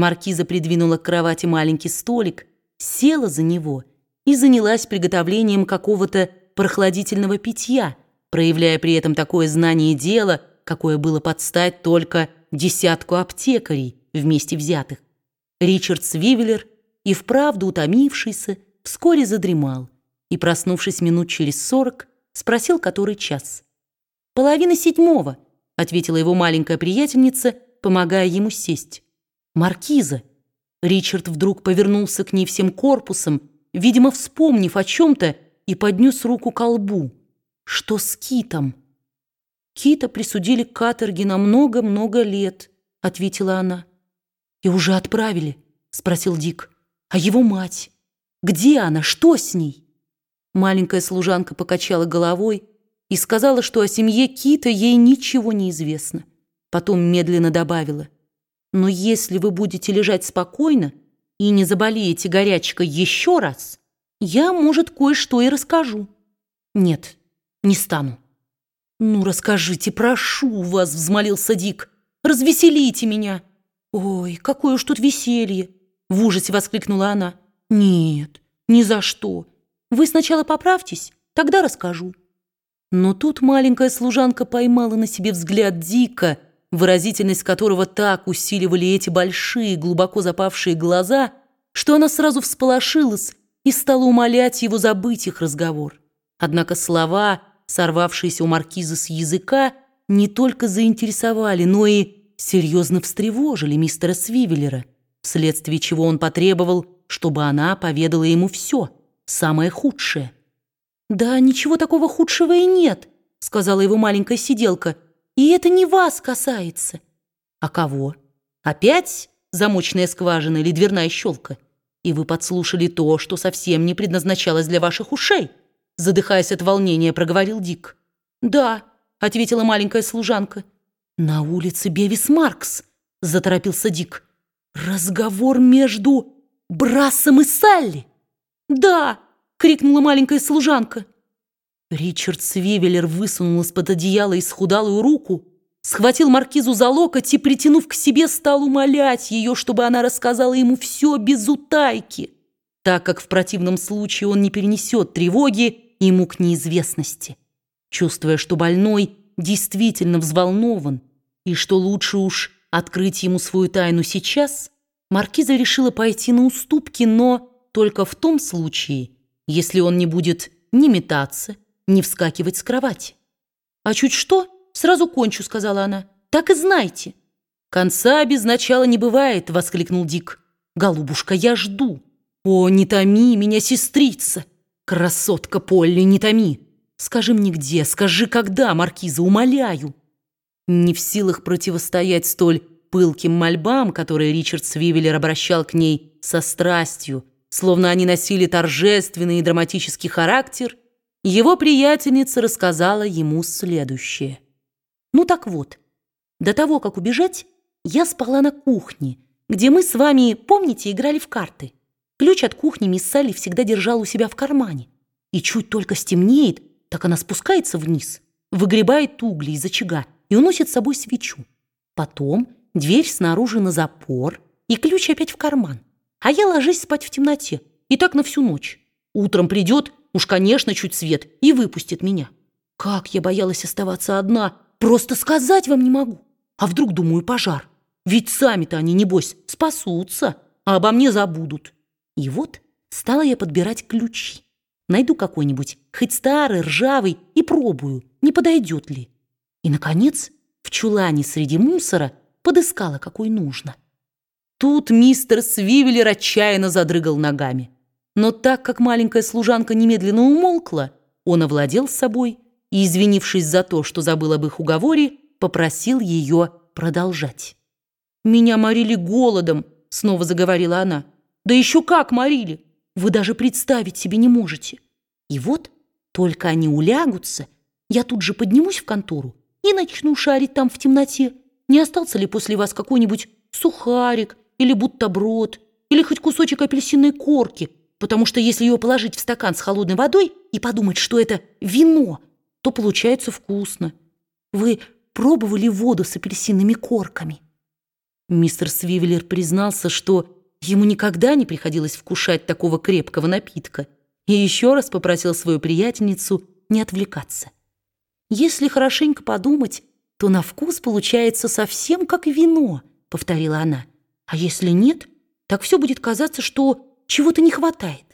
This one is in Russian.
Маркиза придвинула к кровати маленький столик, села за него и занялась приготовлением какого-то прохладительного питья, проявляя при этом такое знание дела, какое было подстать только десятку аптекарей вместе взятых. Ричард Свивеллер и вправду утомившийся вскоре задремал и, проснувшись минут через сорок, спросил, который час. «Половина седьмого», — ответила его маленькая приятельница, помогая ему сесть. «Маркиза!» Ричард вдруг повернулся к ней всем корпусом, видимо, вспомнив о чем-то, и поднес руку к лбу. «Что с Китом?» «Кита присудили к каторге на много-много лет», — ответила она. «И уже отправили?» — спросил Дик. «А его мать? Где она? Что с ней?» Маленькая служанка покачала головой и сказала, что о семье Кита ей ничего не известно. Потом медленно добавила — но если вы будете лежать спокойно и не заболеете горячкой еще раз, я, может, кое-что и расскажу. Нет, не стану. Ну, расскажите, прошу вас, взмолился Дик. Развеселите меня. Ой, какое уж тут веселье, в ужасе воскликнула она. Нет, ни за что. Вы сначала поправьтесь, тогда расскажу. Но тут маленькая служанка поймала на себе взгляд Дика, выразительность которого так усиливали эти большие, глубоко запавшие глаза, что она сразу всполошилась и стала умолять его забыть их разговор. Однако слова, сорвавшиеся у маркиза с языка, не только заинтересовали, но и серьезно встревожили мистера Свивеллера, вследствие чего он потребовал, чтобы она поведала ему все, самое худшее. «Да ничего такого худшего и нет», — сказала его маленькая сиделка, — и это не вас касается. А кого? Опять замочная скважина или дверная щелка? И вы подслушали то, что совсем не предназначалось для ваших ушей? Задыхаясь от волнения, проговорил Дик. Да, ответила маленькая служанка. На улице Бевис Маркс, заторопился Дик. Разговор между Брасом и Салли. Да, крикнула маленькая служанка. Ричард Свивеллер высунул из-под одеяла исхудалую руку, схватил маркизу за локоть и, притянув к себе, стал умолять ее, чтобы она рассказала ему все без утайки, так как в противном случае он не перенесет тревоги и мук неизвестности. Чувствуя, что больной действительно взволнован и что лучше уж открыть ему свою тайну сейчас, маркиза решила пойти на уступки, но только в том случае, если он не будет ни метаться, не вскакивать с кровати. «А чуть что, сразу кончу», — сказала она. «Так и знайте». «Конца без начала не бывает», — воскликнул Дик. «Голубушка, я жду». «О, не томи меня, сестрица! Красотка Полли, не томи! Скажи мне где, скажи когда, Маркиза, умоляю!» Не в силах противостоять столь пылким мольбам, которые Ричард Свивеллер обращал к ней со страстью, словно они носили торжественный и драматический характер, его приятельница рассказала ему следующее. «Ну так вот, до того, как убежать, я спала на кухне, где мы с вами, помните, играли в карты. Ключ от кухни мисс Салли всегда держала у себя в кармане. И чуть только стемнеет, так она спускается вниз, выгребает угли из очага и уносит с собой свечу. Потом дверь снаружи на запор и ключ опять в карман. А я ложусь спать в темноте, и так на всю ночь. Утром придет Уж, конечно, чуть свет и выпустит меня. Как я боялась оставаться одна, просто сказать вам не могу. А вдруг, думаю, пожар? Ведь сами-то они, небось, спасутся, а обо мне забудут. И вот стала я подбирать ключи. Найду какой-нибудь, хоть старый, ржавый, и пробую, не подойдет ли. И, наконец, в чулане среди мусора подыскала, какой нужно. Тут мистер Свивеллер отчаянно задрыгал ногами. Но так как маленькая служанка немедленно умолкла, он овладел собой и, извинившись за то, что забыл об их уговоре, попросил ее продолжать. «Меня морили голодом», — снова заговорила она. «Да еще как морили! Вы даже представить себе не можете. И вот, только они улягутся, я тут же поднимусь в контору и начну шарить там в темноте. Не остался ли после вас какой-нибудь сухарик или бутерброд, или хоть кусочек апельсиновой корки, потому что если ее положить в стакан с холодной водой и подумать, что это вино, то получается вкусно. Вы пробовали воду с апельсинными корками?» Мистер Свивеллер признался, что ему никогда не приходилось вкушать такого крепкого напитка, и еще раз попросил свою приятельницу не отвлекаться. «Если хорошенько подумать, то на вкус получается совсем как вино», — повторила она. «А если нет, так все будет казаться, что чего-то не хватает.